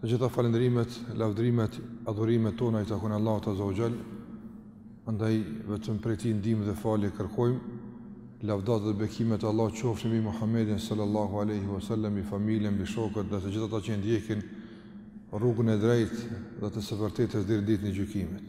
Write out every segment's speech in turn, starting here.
Të gjitha falëndrimet, lavdrimet, adhurimet tona i takojnë Allahut Azza wa Jall. Andaj vetëm prej tij ndihmë dhe falje kërkojmë. Lavdatat dhe bekimet e Allahut qofshin mbi Muhammedin sallallahu alaihi wasallam, mbi familjen, mbi shokët dhe të gjithë ata që ndjekin rrugën e drejtë dhe të së vërtetës deri në ditën e gjykimit.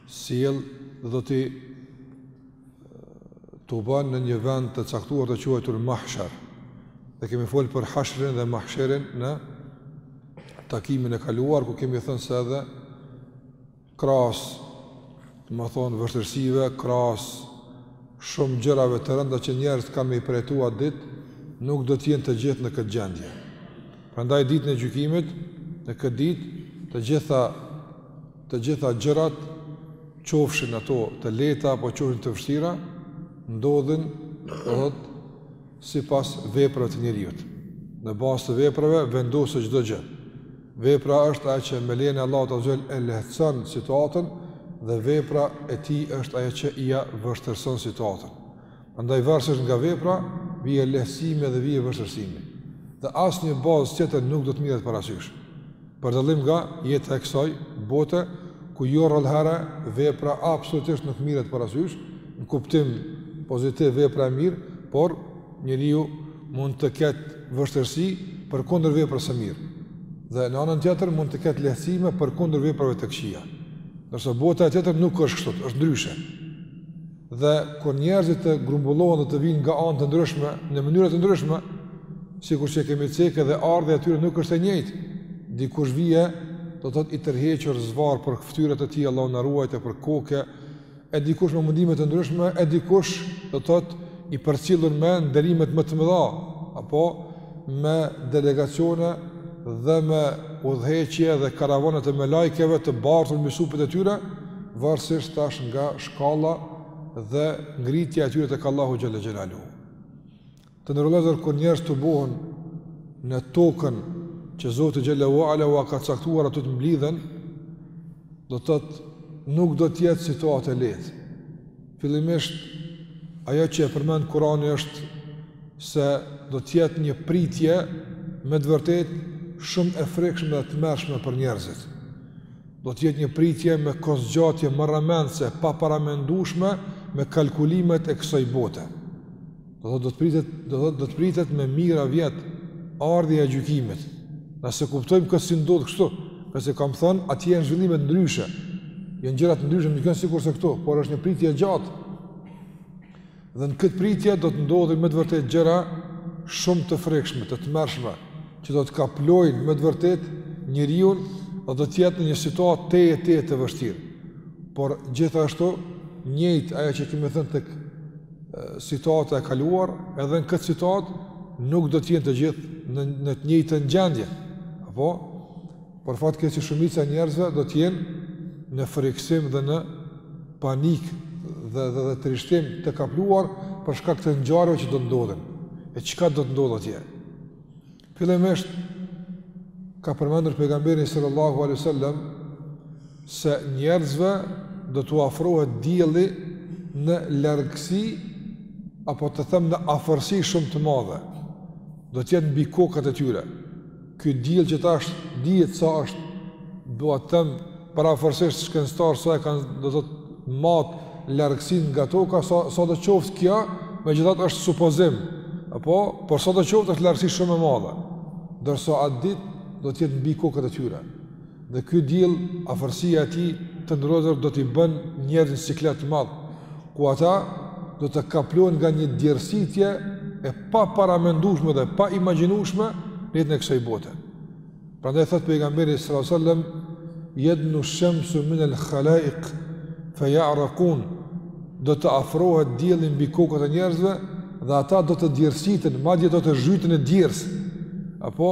sjell dhe do t'i tubon në një vend të caktuar të quajtur Mahshar. Ne kemi fol për Hashrin dhe Mahsherin në takimin e kaluar ku kemi thënë se edhe krahas, domethënë vështirësive, krahas shumë gjërave të rënda që njerëzit kanë me i përjetu atë ditë, nuk do të jenë të gjithë në këtë gjendje. Prandaj ditën e gjykimit, në këtë ditë, të gjitha Të gjitha gjërat, qofshin ato të lehta apo qofshin të vështira, ndodhin krejt sipas veprave të njeriut. Në bazë të veprave vendoset çdo gjë. Vepra është ajo që me lejen e Allahut azza wa jall e lehtëson situatën dhe vepra e tij është ajo që ia vështirëson situatën. Andaj varësisht nga vepra, vjen lehtësimi dhe vjen vështirësimi. Dhe asnjë bazë tjetër nuk do të merret parasysh. Për dallim nga jeta e kësaj bote, ku jo rrallëherë, vepra absolutisht nuk merret parasysh, në kuptim pozitiv vepra e mirë, por njeriu mund të ketë vështirësi përkundër veprës së mirë. Dhe në anën tjetër mund të ketë lehtësime përkundër veprave të këqija. Ndërsa bota e tjetër nuk është kështu, është ndryshe. Dhe kur njerëzit të grumbullohen dhe të vijnë nga anë të ndryshme, në mënyra të ndryshme, sikur që kemi cekë edhe ardhja e tyre nuk është e njëjtë. Dikush vjen, do të thotë i tërhequr zvarrë për fytyrë të tij, Allahu na ruajtë, për koke, e dikush me mundime të ndryshme, e dikush, do të thotë i përcjellur me nderimet më të mëdha, apo me delegacione dhe me udhëheqje dhe karavane të melajkeve të bartur mbi supet e tyre, varësisht tash nga shkalla dhe ngritja e tyre tek Allahu xhel-le xhelaluhu. Të nderuar vëllezër, kur njerëzit tubohen në tokën që Zoti xhel-le ue ala ua ka caktuar ata të mblidhen, do të thotë nuk do të jetë situatë e lehtë. Fillimisht, ajo që e përmend Kurani është se do të jetë një pritje me të vërtetë shumë e frikshme dhe e tmerrshme për njerëzit. Do të jetë një pritje me kohëzgjatje marramendëse, e paparamendueshme me kalkulimet e kësaj bote. Do thotë do të pritet, do thotë do të pritet me mijëra vjet ardhja e gjykimit. Nëse kuptojmë këtë si ndodh kështu, se kam thënë atje janë zhvillimet ndryshe, janë gjëra të ndryshme, nuk janë sikurse këtu, por është një pritje e gjatë. Dhe në këtë pritje do të ndodhin me të vërtetë gjëra shumë të frikshme, të tmerrshme, që do të kaplojnë me të vërtetë njeriun dhe do të jetë në një situatë tejet të vështirë. Por gjithashtu, njëjtë ajo që kemi thënë tek situata e kaluar, edhe në këtë situatë nuk do të jenë të gjithë në në të njëjtën gjendje. Apo për fat keq shumica e njerëzve do të jenë në frikësim dhe në panik dhe dhe, dhe trishtim të kapluar për shkak të ngjarjeve që do të ndodhin. E çka do të ndodhë atje? Fillimisht ka përmendur pejgamberi sallallahu alaihi wasallam se njerëzve do t'u afrohet dielli në largësi apo të them në afërsi shumë të madhe. Do të jetë mbi kokat e tyre. Ky diell që tash dihet sa është, dua të them parafërsisht shkencëtar sa e kanë do thotë mat largësinë nga toka sa sado qoftë kjo, megjithatë është supozim. Apo, por sado qoftë është largësi shumë e madhe. Ndërsa atë ditë do të jetë mbi kokat e tyre. Dhe ky diell afërsia e tij të nderuar vëllezër do t'i bën njerëzit në siklet të madh, ku ata do të kaplohen nga një djersitje e paparamendueshme dhe e paimagjinueshme në jetën e kësaj bote. Prandaj thotë pejgamberi sallallahu alajhi wasallam, "Yadnu shamsu min al-khalaiq fa ya'raqun." Do të afrohet dielli mbi kokat e njerëzve dhe ata do të djersiten, madje do të zhyten në djersë. Apo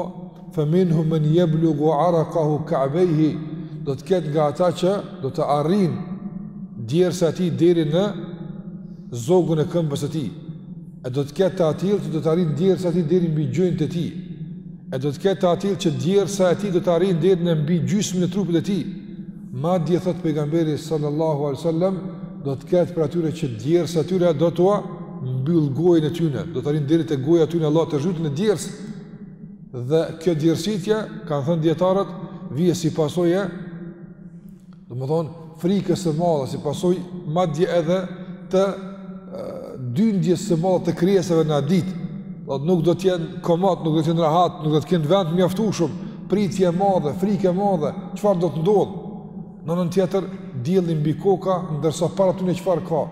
fa minhum man yablughu 'araqahu ka'bayhi. Do të ketë nga ata që do të arrin djersa e tij deri në zogun e këmbës së tij. E do të ketë të atillë që do të arrin djersa e tij deri mbi gjunjët e tij. E do të ketë të atillë që djersa e tij do të arrijnë deri në mbi gjysmën e trupit të tij. Madje thotë pejgamberi sallallahu alaihi wasallam, do të ketë prej atyre që djersa e tyre do t'ua mbyll gojën e tyre, do të arrijnë deri te goja e tyre do të zhyten në djersë. Dhe kjo djersitje, kanë thënë dijetarët, vije si pasojë Domethënë, frikës së madhe, si pasojë, madje edhe të dyndjes së madhe të krijesave në atë ditë, dhe nuk do t'jenë komot, nuk do t'jenë rahat, nuk do t'kenë vend të mjaftueshëm, pritje e madhe, frikë e madhe, çfarë do t'ndodhë? Në anën tjetër, dielli mbi koka, ndërsa para tyre çfarë ka?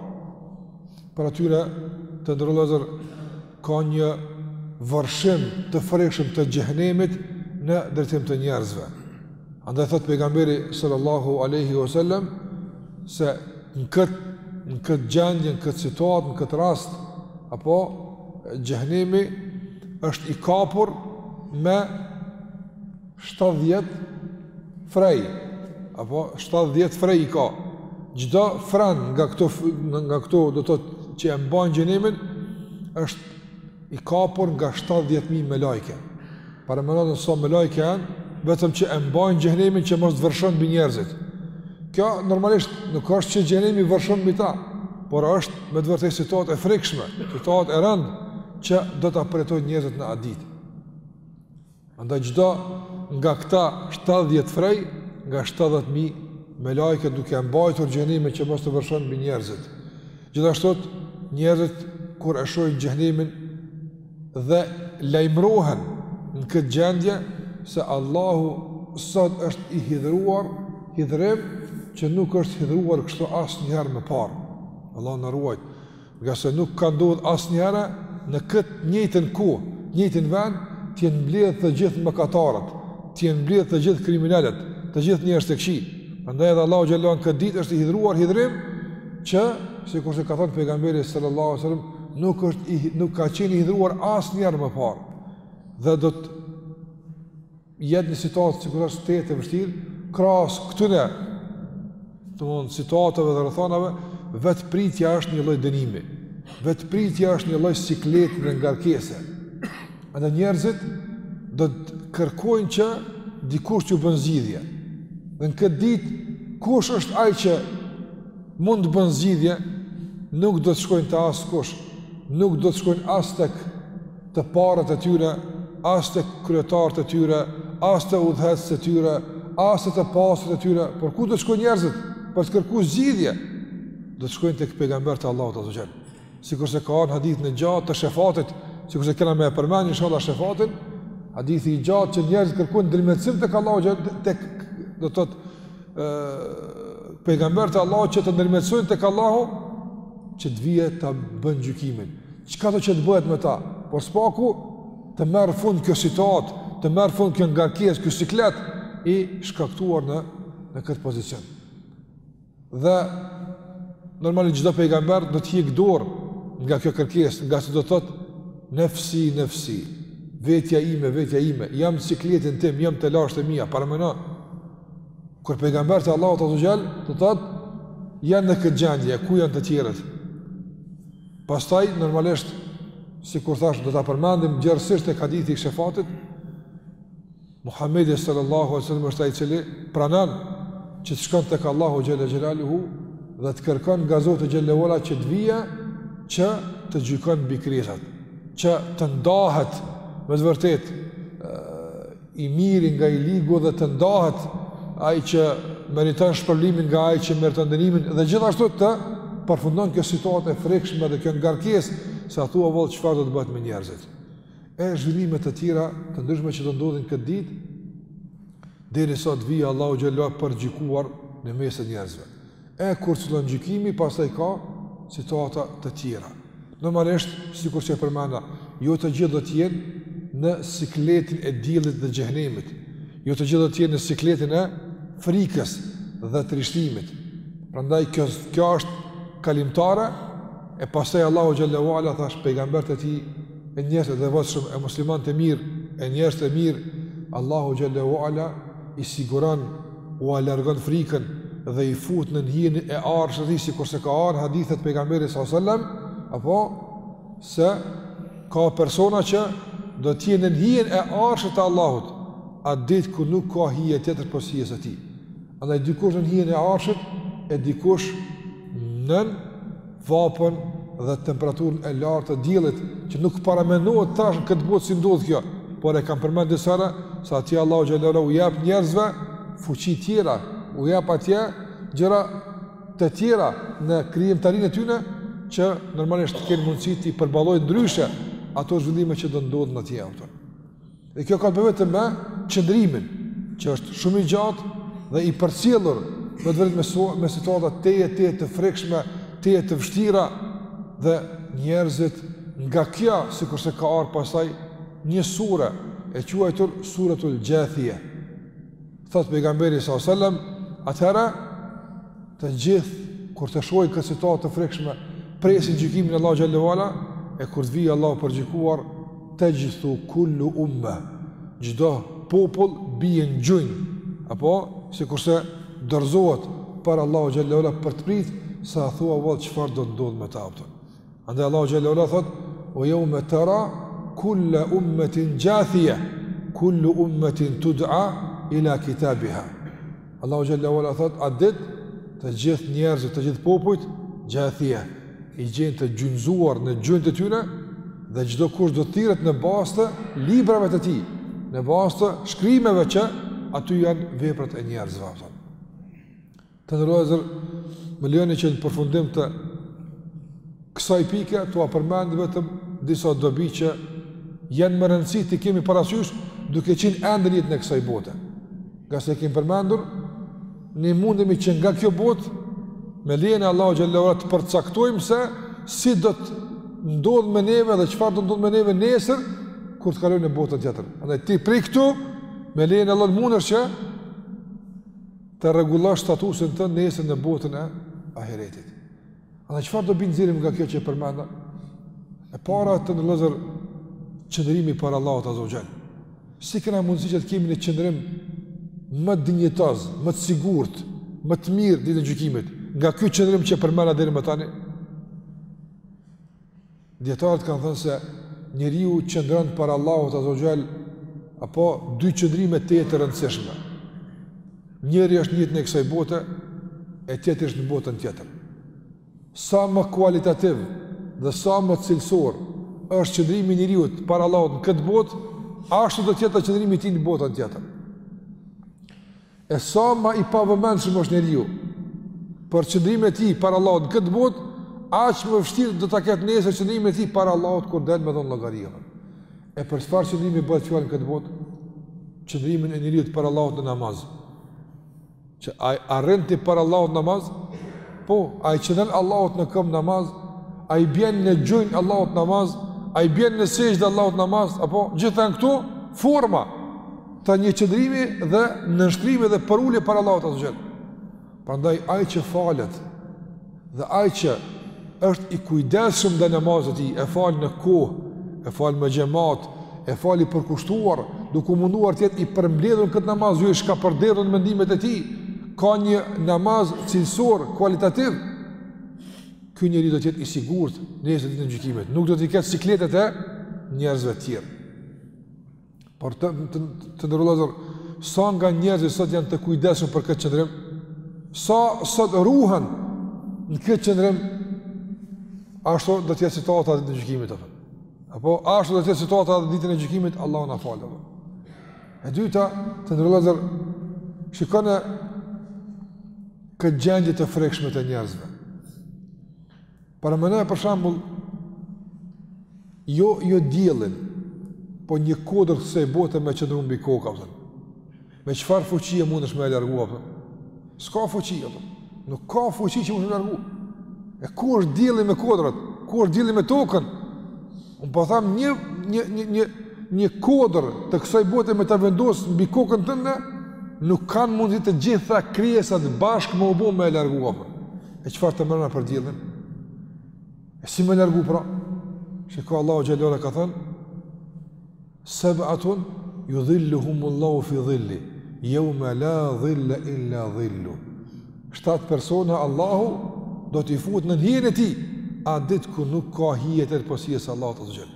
Para tyre të nderuar vëllezër ka një vërshim të frikshëm të xhehenemit në drejtim të njerëzve. Andaj thot pejgamberi sallallahu alaihi wasallam se në këtë në këtë gjendje, në këtë situatë, në këtë rast apo xhehenemi është i kapur me 70 frej apo 70 frej i ka çdo fren nga këto nga këto do të thotë që e mbajnë xhehenemin është i kapur nga 70000 melaike paramendoni sa melaike janë vetëm që e mbajnë xhehenemin që mos të vërshon mbi njerëzit kjo normalisht nuk është që xhehenemi vërshon mbi ta por është me të vërtetë situatë e frikshme situatë e rëndë që do ta përjetojnë njerëzit në atë ditë Andaj çdo nga këta 70 frej, nga 70000 melaike duke e mbajtur xhehenemin që mos të vërshon mbi njerëzit. Gjithashtu njerëzit kur e shohin xhehenemin dhe lajmërohen në këtë gjendje se Allahu sot është i hidhëruar, hidhërim që nuk është hidhëruar kështu asnjëherë më parë. Allahu na ruajtë. Ngase nuk ka ndodhë asnjëherë në këtë njëjtën kohë, të njëjtin vend, t'jenë mbledhë të gjithë mëkatarët, t'jenë mbledhë të gjithë kriminelët, të gjithë njerëzit e këqij. Prandaj edhe Allahu xhel në këtë ditë është i hidhëruar hidhërim që, sikurse ka thonë pejgamberi sallallahu sallam, nuk, është i, nuk ka qenë i hidhëruar asnjëherë më parë. Dhe do të jetë një situatë që krahas të jetë e vështirë, krahas këtyre, domethënë situatave dhe rrethanave, vetë pritja është një lloj dënimi, vetë pritja është një lloj sikleti dhe ngarkese. Andaj njerëzit do të kërkojnë që dikush t'ju bën zgjidhje. Dhe në këtë ditë, kush është ai që mund të bën zgjidhje, nuk do të shkojnë te askush, nuk do të shkojnë as tek, të parët e tyre, as te kryetarët e tyre, as te udhëheqësit e tyre, as te të pasët e tyre, por ku do të shkojnë njerëzit për të kërku zgjidhje, do të shkojnë tek pejgamberët e Allahut azze ue xhel. Sikurse ka ardhë në hadithin e gjatë të shefatit, sikurse kena me e përmend inshallah shefatin, hadithi i gjatë që njerëzit kërkojnë ndërmjetësim tek Allahu azze ue xhel, tek do të thotë pejgamberët e Allahut që të ndërmjetësojnë tek Allahu që të vijë ta bën gjykimin. Çkado që të bëhet me ta? Por së paku të merr fund kjo situatë, të merr fund kjo ngarkesë, kjo siklet, i shkaktuar në, në këtë pozicion. Dhe, normalisht, çdo pejgamber do të hjek dorë nga kjo kërkesë, ngase do të thotë, nefsi, nefsi, vetja ime, vetja ime, jam në sikletin tim, jam në telashet e mija, paramendo. Kur pejgamberët e Allahut azze ue xhel, do të thotë, janë në këtë gjendje, ku janë të tjerët? Pastaj normalisht sikur thash do ta përmendim gjerësisht tek hadithi i shefatit. Muhamedi sallallahu alaihi wasallam është ai i cili pranon që të shkon tek Allahu xhalla xhelaluhu dhe të kërkon nga Zoti xhalla wa ala që të vijë që të gjykon mbi krijesat, që të ndahet me të vërtet I miri nga i ligu dhe të ndahet ai që meriton shpërblimin nga ai që meriton dënimin dhe gjithashtu të përfundon kjo situatë e frikshme dhe kjo ngarkesë se a thua vallë çfarë do të bëhet me njerëzit. E zhvillime të tjera të ndryshme që do ndodhin këtë ditë derisa të vijë Allahu xhallahu për gjykuar në mes të njerëzve. E kur fillon gjykimi, pastaj ka situata të tjera. Normalisht, sikur që e përmenda, jo të gjithë do të jenë në sikletin e diellit dhe xhehenemit. Jo të gjithë do të jenë në sikletin e frikës dhe trishtimit. Prandaj kjo kjo është kalimtare e pastaj Allahu xhalla wa ala thash pejgambert e tij e njerëzit e devotshëm, e muslimanët e mirë, e njerëzit e mirë, Allahu xhalla wa ala i siguron ua largon frikën dhe i fut nën hijen e arshit të tij sikurse ka ardhur në hadithe të pejgamberit sallallahu alajhi wasallam, apo se ka persona që do të jenë nën hijen e arshit të Allahut, atë ditë kur nuk ka hije tjetër pos hijes së tij. Andaj dikush nën hijen e arshit e dikush nën vapën dhe temperaturën e lartë të diellit që nuk paramendohet tash në këtë botë si ndodh kjo, por e kam përmend disa herë se atje Allahu xhalla wa ala u jep njerëzve fuqi të tjera, u jep atje gjëra të tjera në krijimtarinë e tyre që normalisht kanë mundësi t'i përballojnë ndryshe ato zhvillime që do ndodhin atje ato. Dhe kjo ka të bëjë vetëm me qëndrimin, që është shumë i gjatë dhe i përcjellur, në të vërtetë me me situata tejet tejet të frikshme, tejet të vështira dhe njerëzit nga kjo sikurse ka ardhur pastaj një sure e quajtur suretul Xhathija. Thot pejgamberi sa selam, atëherë të gjithë kur të shohin këtë situatë të frikshme, presin gjykimin e Allahut xhalla wa ala e kur të vijë Allahu për gjykuar texhthu kullu umma. Çdo popull bie në gjunj apo sikurse dorëzohet para Allahut xhalla wa ala për të prit se a thua vallë çfarë do të ndodhë me ta. Për. Andaj Allahu xhalla wa ala thot: "Wa jeume tera kulla ummetin xhathija, kullu ummetin tud'a ila kitabiha." Allahu xhalla wa ala thot: "Atë ditë të gjithë njerëzit, të gjithë popujt xhathija, i gjen të gjunjëzuar në gjunjët e tyre dhe çdo kush do të thirret në bazë të librave të tij, në bazë të shkrimeve që aty janë veprat e njerëzve." Të nderuar vëllezër, më lejoni që në përfundim të kësaj pike, t'ua përmend vetëm disa dobi që janë me rëndësi t'i kemi parasysh duke qenë ende në jetën e kësaj bote. Nga se kemi përmendur, ne mundemi që nga kjo botë, me lejën e Allahut azze ue xhel të përcaktojmë se si do të ndodhë me neve dhe çfarë do të ndodhë me neve nesër, kur të kalojmë në botën tjetër. Andaj, ti prej këtu, me lejën e Allahut mundesh që Të rregullosh statusin tënd nesër në botën e ahiretit. Andaj çfarë dobie nxjerrim nga kjo që e përmenda? E para të nderuar vëllezër qëndrimi para Allahut azze ue xhel. Si kena mundësi që të kemi një qëndrim më dinjitoz, më të sigurt, më të mirë ditën e gjykimit, nga ky qëndrim që e përmenda deri më tani? Dijetarët kanë thënë se njeriu qëndron para Allahut azze ue xhel, apo dy qëndrime tejet të rëndësishme. Njëri është në jetën e kësaj bote, e tjetri është në botën tjetër. Sa më kualitativ dhe sa më cilësor është qëndrimi i njeriut para Allahut në këtë botë, ashtu do të jetë qëndrimi i tij në botën tjetër. E sa ma i pavëmendshëm është njeriu për qëndrimin e tij para Allahut në këtë botë, aq më vështirë do ta ketë nesër qëndrimin e tij para Allahut kur del me dhonë llogari. E për çfarë qëndrimi bëhet fjalë në këtë botë? Qëndrimin e njeriut para Allahut në namaz. Që, a rrin ti para Allahut namaz? Po, a i qëndron Allahut në këmbë namaz, a i bjen në gjunjë Allahut namaz, a i bjen në sexhde Allahut namaz, apo gjithë këto forma të një qëndrimi dhe nënshtrimi dhe përuljeje para Allahut azze ue xhel. Prandaj, ai që falet dhe ai që është i kujdesshëm ndaj namazit të tij, e fal në kohë, e fal me xhemat, e fal i përkushtuar, duke u munduar të jetë i përmbledhur në këtë namaz, jo i shkapërderdhur në mendimet e tij, ka një namaz cilësor, kualitativ, ky njeri do të jetë i sigurt nesër ditën e gjykimit, nuk do t'i ketë sikletet e njerëzve të tjerë. Por të nderuar vëllezër sa nga njerëzit sot janë të kujdesshëm për këtë qëndrim, sa sot e ruajnë këtë qëndrim, ashtu do të jetë situata edhe ditën e gjykimit apo. Apo ashtu do të jetë situata edhe ditën e gjykimit, Allahu na falë. E dyta, të nderuar vëllezër shikone këtë gjendje të frikshme të njerëzve. Paramendo për shembull jo jo diellin, po një kodër të kësaj bote me qëndru mbi kokën tënde, me çfarë fuqie mundesh ti me e largu, apo s'ka fuqi, nuk ka fuqi që mund me e largu, e ku është dielli me kodrat, ku është dielli me tokën, Unë po thamë një, një, një, një, një kodër të kësaj bote me ta vendosë mbi kokën tënde, nuk kanë mundësi të gjitha krijesat bashkë me u bo me e largua për. E çfarë të mendojmë për diellin? E si me e largu pra? Se ka, Allahu xhelle ue ala ka thënë? Seb'atun yudhilluhumullahu fi dhilli yawma la dhilla illa dhillu. Shtatë persona Allahu do t'i futë nën hijen e tij, atë ditë kur nuk ka hije tjetër pos hijes së Allahut azze ue xhel.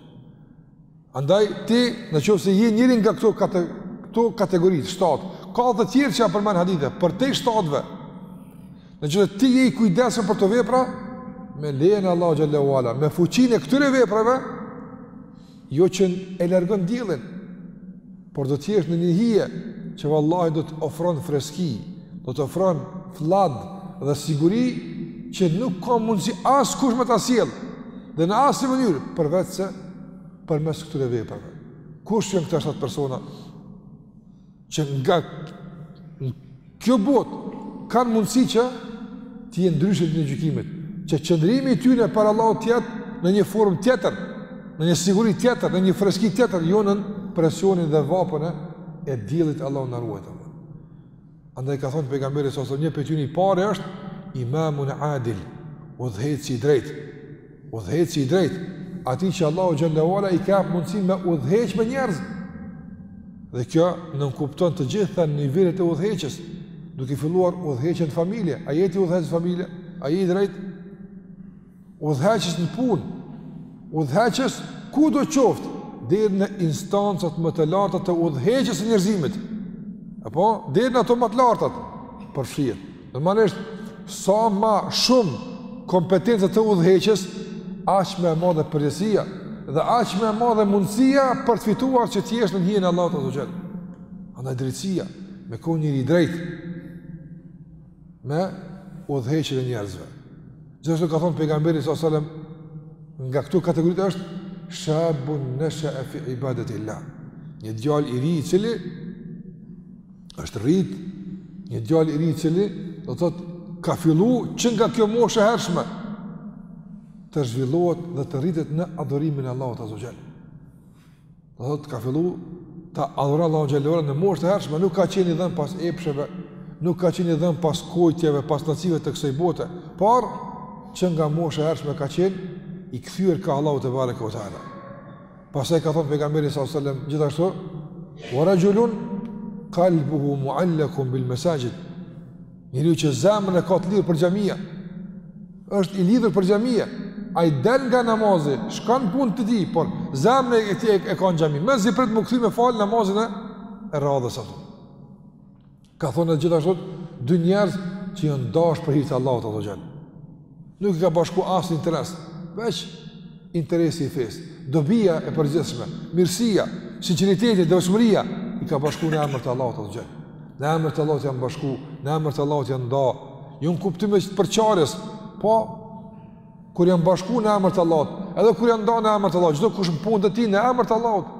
Andaj ti në qoftë se je njëri nga këto kate, këto kategori shtatë, ka dhe të tjerë që i përmend hadithe, përtej shtatëve. Në qoftë se ti je i kujdesshëm për këto vepra me lejen e Allahut xhelle ue ala, me fuqinë e këtyre veprave, Jo që e largon diellin, por do të jesh në një hije që vallahi do të ofron freski, do të ofron fllad dhe siguri që nuk ka mundësi askush me ta sjell dhe në asnjë mënyrë përveçse përmes këtyre veprave. Kush janë këta 7 persona? që nga kjo botë kanë mundësi që të jenë ndryshe Ditën e Gjykimit, që qëndrimi i tyne para Allahut të jetë në një formë tjetër, në një siguri tjetër, në një freski tjetër, jo nën presionin dhe vapën e diellit, Allahu na ruajttë. Andaj ka thonë pejgamberi s.a.s., një prej tyne, i pari është imamun adil, udhëheqësi i drejtë, Udhëheqësi i drejtë, atij që Allahu xhelle ue ala i ka jep mundësi me udhëheq me njerëz. Dhe kjo nënkupton të gjitha nivelet e udhëheqjes, duke filluar udhëheqjen familje. A je ti udhëheqës familje? A je i drejtë? Udhëheqës në punë, udhëheqës kudo qoftë, deri në instancat më të larta të udhëheqjes së njerëzimit. Apo, deri në ato më të lartat, përfshihen. Normalisht, sa ma shumë kompetenca të udhëheqjes, aq më e madhe përgjegjësia, dhe aq më e madhe mundësia për të fituar që të jesh nën hijen e Allahut azze ue xhel. Andaj drejtësia, me konë njeri i drejtë, me udhëheqjen e njerëzve. Gjithashtu ka thonë pejgamberi s.a.s. nga këto kategori është, shabun neshae fi ibadetil-lah. Një djalë i ri i cili është rrit një djalë i ri i cili do thotë ka fillu që nga kjo moshë e hershme të zhvillohet dhe të rritet në adhurimin e Allahut azze ue xhel. Do thotë ka fillu ta adhurojë Allahun xhallahu në moshë të hershme, nuk ka qenë i dhënë pas epsheve, nuk ka qenë i dhënë pas kotësive, pas naësive të kësaj bote, por që nga mosha e hershme ka qenë i kthyer ka Allahu tebareke ue teala. Pastaj ka thon pejgamberi sallallahu alajhi wasallam gjithashtu: "Wa rajulun qalbuhu mu'allakun bil masajid." Njeriu që zemrën e ka të lidhur për xhamia, është i lidhur për xhamia. Ai del nga namazi, shkon n'punë të tij, por zemra e tij e ka në xhami. Mezi pret m'u kthy me fal namazin e radhës atë. Ka thon edhe gjithashtu dy njerëz që janë dashur për hir të Allahut azza xal. Nuk i ka bashku asnjë interes, veç interesi i fesë. Dobia e përgjithshme, mirësia, sinqeriteti, devotshmëria i ka bashku në emër të Allahut azza xal. Në emër të Allahut janë bashku, në emër të Allahut janë nda. Jo në kuptim e të përçarjes, po, kur janë bashku në emër të Allahut, edhe kur janë nda në emër të Allahut, çdokush n'punët e tij në emër të Allahut,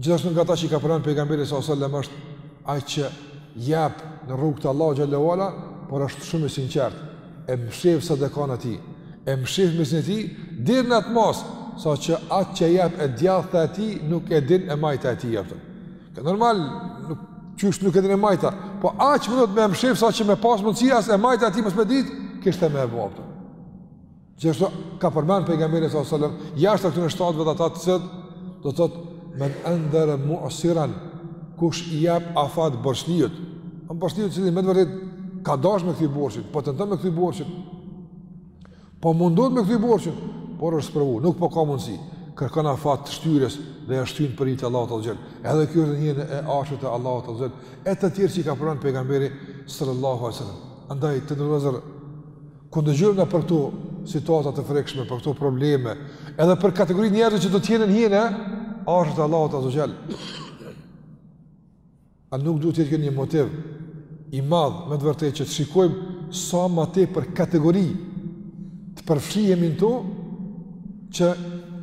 Gjithashtu nga ata që i ka përmend pejgamberi sa sallam është ai që jep në rrugë të Allahu xhallahu ala, por është shumë i sinqert. E mshef sadakanë e tij. E mshef mirësinë e tij deri në atë masë, sa që atë që jep e djathta e tij nuk e din e majta e tij atë. Kë normal nuk qysh nuk e din e majta, po aq mundohet me mshef sa që me pas mundësi as e majta e tij mos me dit, kishte me e bo atë. Gjithashtu ka përmend pejgamberi sallallahu alajhi wasallam jashtë këtyre shtatve dhe ata të cilët do të thotë men andhara mu'siran kush i jep afat borxhliut. Borxhliut i cili me të vërtetë ka dash me kthy borxhin, po tenton me kthy borxhin. Po mundohet me kthy borxhin, por është provu, nuk po ka mundsi. Kërkon afat të shtyrjes dhe ja shtyn për hir të Allahut azza xhel. Edhe ky në hije të arshit të Allahut azza xhel. E të tjerë që i ka përmend pejgamberi sallallahu alajhi wasallam. Andaj të nderuar Kur dëgjojmë na për këto situata të frikshme, për këto probleme, edhe për kategori njerëzve që do të jenë në hijen e arshit të Allahut azza xal. A nuk duhet të jetë kjo një motiv i madh me të vërtetë që të shikojmë sa më tepër kategori të përfshihemi në to që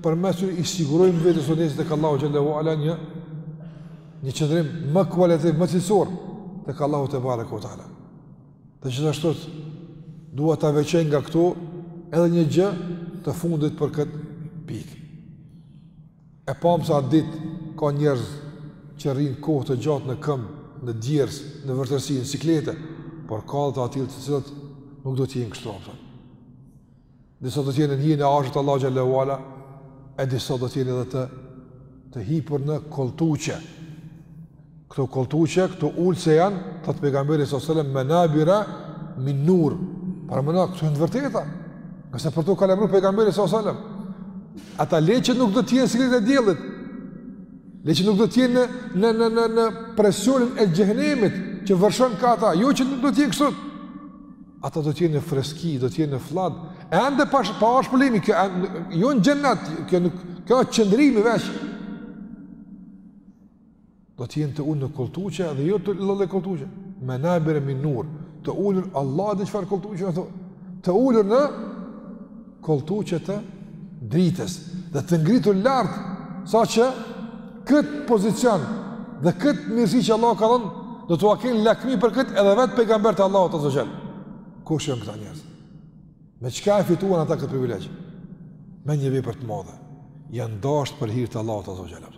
përmes tyre i sigurojmë vetes sonë te tek Allahu Gjallahu Ala një një qëndrim më kualitativ, më cilësor tek Allahu tebareke ue teala. Dhe gjithashtu dua ta veçoj nga këto edhe një gjë të fundit për këtë pikë. E pamë se atë ditë ka njerëz që rrin kohë të gjatë në këmbë, në djersë, në vështirësi, në siklete, por ka edhe të atillë të cilët nuk do të jenë kështu apo. disa do të jenë në hijen e arshit Allahu xhallahu ala, e disa do të jenë edhe të të hipur në kolltuqe. Këto kolltuqe, këto ulse janë, thot pejgamberi sallallahu alajhi wasallam, manabira min nur. Paramendoni këto janë të vërteta. Ngase për to ka lajmëru pejgamberi sallallahu alajhi wasallam. Ata le që nuk do të jenë n'siklet e diellit. Le që nuk do të jenë në në në në presionin e xhehennemit që vërshon kah ata. Jo që nuk do të jenë kështu. Ata do të jenë në freski, do të jenë në fllad. Ende pa pa, s'është problemi kjo, jo në xhenet, kjo nuk kjo është qëndrimi veç. Do të jenë të ulur në kolltuqe dhe jo çdo lloj kolltuqe. Menabire min nur, të ulur Allah dhe çfarë kolltuqe ato. Të ulur në kolltuqe të dritës dhe të ngritur lart saqë kët pozicion dhe kët mirësi që Allahu ka dhënë do t'ua kenë lakmi për kët edhe vetë pejgamberët e Allahut azze ve xhel. Kush janë këta njerëz? Me çka e fituan ata këtë privilegj? Me një vepër të madhe. Janë dashur për hir të Allahut azze ve xhel.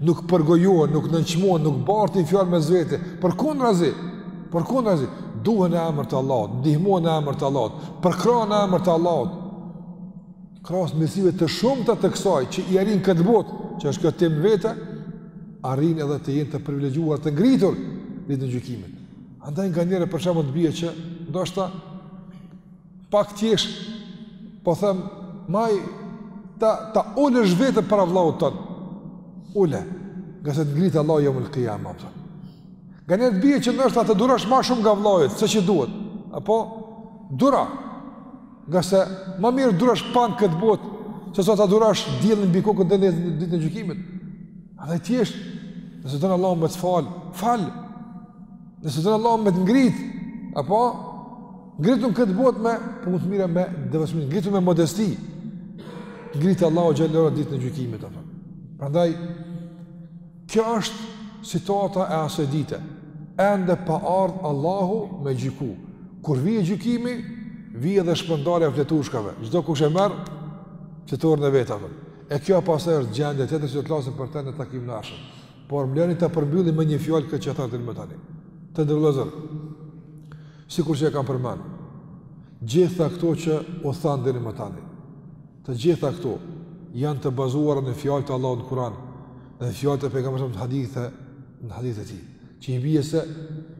nuk përgojohen, nuk nënçmohen, nuk bartin fjalë mes vete, përkundrazi, përkundrazi, duhen në emër të Allahut, ndihmohen në emër të Allahut, përkrahen në emër të Allahut. Krahas mirësive të shumta të kësaj që i arrijnë n'këtë botë, që është kjo temë n'vete, arrijnë edhe të jenë të privilegjuar, të ngritur ditën e gjykimit. Andaj nganjëherë për shembull të bie që ndoshta Pak thjesht, po them, maj, ta, ta ulësh veten para vllaut tënd. Ule, ngase të ngrit Allahu jeumel kijameh. Nganjëherë të bie që ndoshta të durosh ma shumë nga vllau yt, se që duhet. Apo, duro, ngase ma mirë durosh pak n'këtë botë, sesa ta durosh diellin mbi kokë dhe lezën në ditën e gjykimit. Edhe thjesht, nëse don Allahu me të falë, fal. Nëse don Allahu me të ngritë, apo, Ngritu n'këtë botë me punë të mira me devotshmëri, ngritu me modesti. Ngrit Allahu xhallahu ditën e gjykimit apo. Prandaj kjo është situata e asaj dite. Ende pa ardh Allahu me gjykue. Kur vjen gjykimi, vjen edhe shpërndarja e fletushkave. Çdokush e merr fletoren e vet apo. E kjo pastaj është gjendje tjetër që do të flasim për të në takimin e ardhshëm. Por më lëni ta përmbylli me një fjalë këtë që thashë deri më tani. Të nderuar vëllezër. Sikur që e kam përmend. Gjitha këto që u than deri më tani. Të gjitha këto janë të bazuara në fjalët e Allahut në Kur'an dhe fjalët e pejgamberit në hadithe, në hadithet e tij. Që i bie se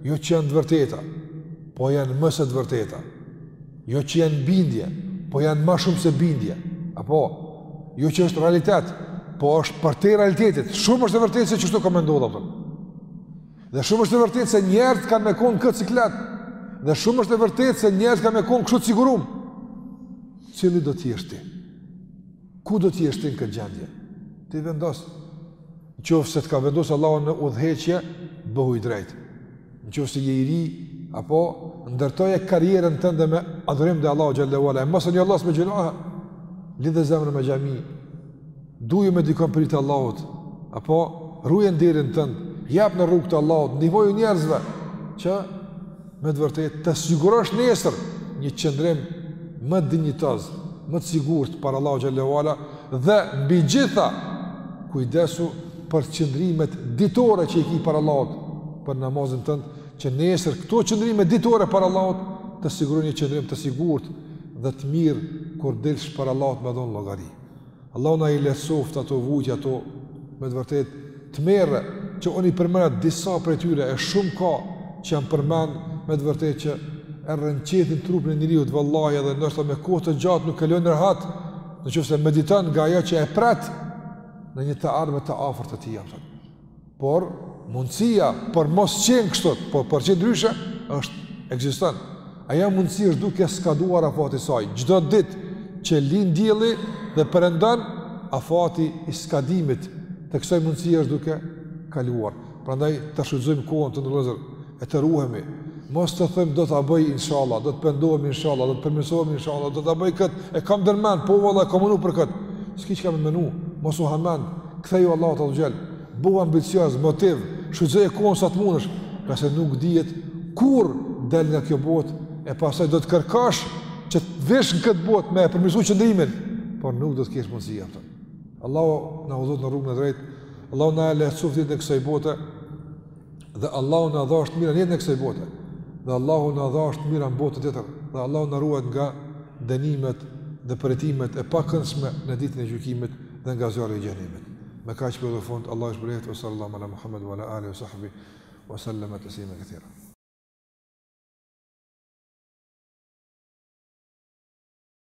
jo që janë të vërteta, po janë më se të vërteta. Jo që janë bindje, po janë ma shumë se bindje. Apo, jo që është realitet, po është përtej realitetit. Shumë është e vërtetë se qështu ka me ndodh, apo. Dhe shumë është e vërtetë se njerëz ka me konë n'këtë siklet. Dhe shumë është e vërtetë se njerëz ka me konë kështu t'sigurum. Cili do të jesh ti? Ku do të jesh ti në këtë gjendje? Ti vendos. Në qoftë se të ka vendosë Allahu në udhëheqje, bëhu i drejtë. Në qoftë se je i ri, apo ndërtoje karrierën tënde me adhurim te Allahu xhallahu ala. Mos e njollos me gjynahe. Lidhe zemrën me xhami. Duju me dikon për hir të Allahut. Apo ruaj nderin tënd. Jap në rrugt të Allahut, ndihmoju njerëzve që me të vërtetë të sigurosh nesër një qëndrim më dinjitoz, më të sigurt para Allahut xhele ue ala dhe mbi të gjitha kujdesu për qëndrimet ditore që i ki para Allahut për namazin tënd, që nesër këto qëndrime ditore para Allahut të sigurojnë një qëndrim të sigurt dhe të mirë kur dilsh para Allahut me dhon llogari. Allahu na i lehtësoftë ato vujtje ato me të vërtetë tmerre që unë i përmenda disa prej tyre e shumë ka që janë përmend me të vërtetë që e rrënqethin trupin e njeriut, vallahi edhe ndoshta një kohë të gjatë nuk e lënë rehat në qoftë se mediton nga ajo që e pret në një të ardhme të afërt të tij apo Por mundësia për mos qenë kështu, por për qenë ndryshe është ekziston. Ajo mundësi është duke skaduar afati i saj. Çdo ditë që lind dielli dhe perëndon afati i skadimit të kësaj mundësie është duke kaluar. Prandaj ta shfrytëzojmë kohën të nderuar vëllezër. e të ruhemi, mos të themi do ta bëj inshallah, do të pendohem inshallah, do të përmirësohem inshallah, do ta bëj këtë, e kam ndërmend, po valla e kam menu për këtë, s'ki çka me menu, mos u hamend, ktheju Allahut xhele, bo ambicioz, motiv, shfrytëzoje kohën sa të mundësh, ngase nuk dihet kur del nga kjo botë, e pastaj do të kërkash që të vish në këtë botë me e përmirësu qëndrimin, por nuk do të kesh mundësi për të. Allahu na udhëzoftë në rrugën e drejtë, Allahu na e lehtësoftë jetën e kësaj bote, Dhe Allahu na dhashtë të mira në jetën e kësaj bote. Dhe Allahu na dhashtë të mira në botën tjetër. Dhe Allahu na ruajtë nga dënimet dhe përjetimet e pakëndshme në ditën e gjykimit dhe nga zjarri i xhehenemit. Me kaq për fund, Allahu ju shpërbleftë wa sallallahu ala Muhammed wa ala alihi wa sahbihi wa sallama tasliman kathira.